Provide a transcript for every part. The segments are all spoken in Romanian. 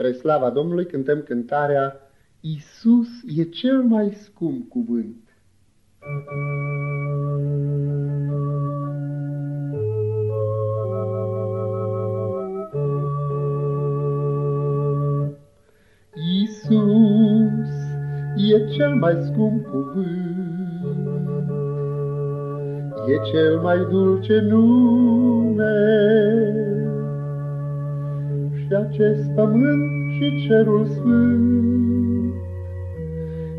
Spre slava Domnului cântăm cântarea Isus e cel mai scump cuvânt. Isus e cel mai scump cuvânt, e cel mai dulce nume, și acest pământ și cerul sfânt,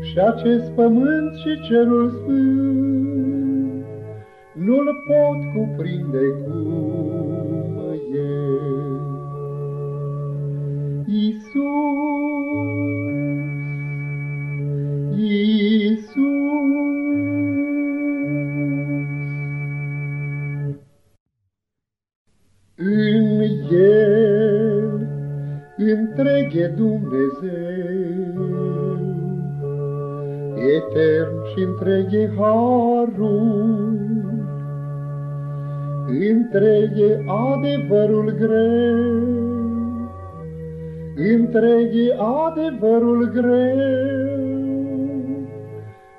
și acest pământ și cerul sfânt, nu-l pot cuprinde cum întreg e Dumnezeu, etern și întreg e harul, întreg e adevărul greu, întreg e adevărul greu,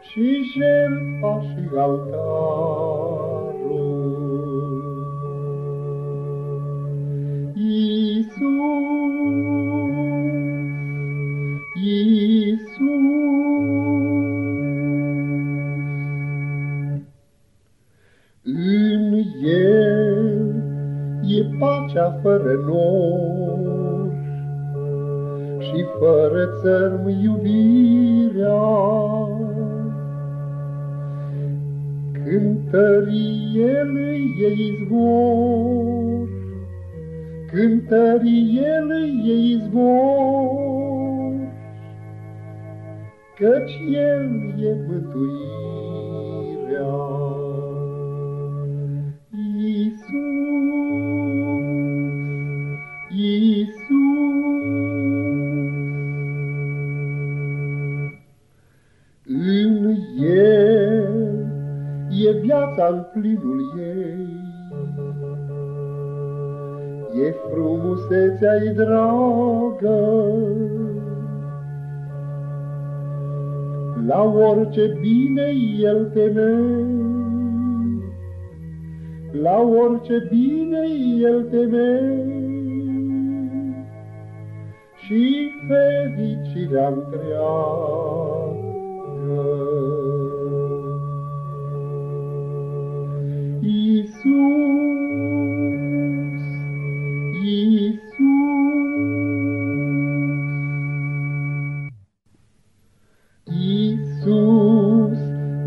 și jertfa și altarul. E pacea fără nor și fără țărm iubirea. Cântărie lui e izvor, cântărie lui e izvor, căci El e mântuirea. În el e viața în plinul ei, E frumusețea-i dragă. La orice bine el temei, La orice bine el temei, Și fericirea întreagă.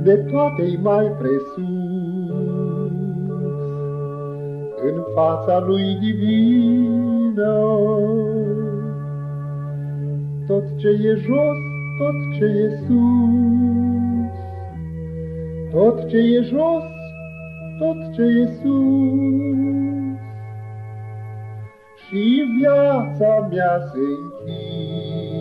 De toate mai presus, în fața lui divină, tot ce e jos tot ce e sus, tot ce e jos, tot ce e sus. Și viața mea se închină.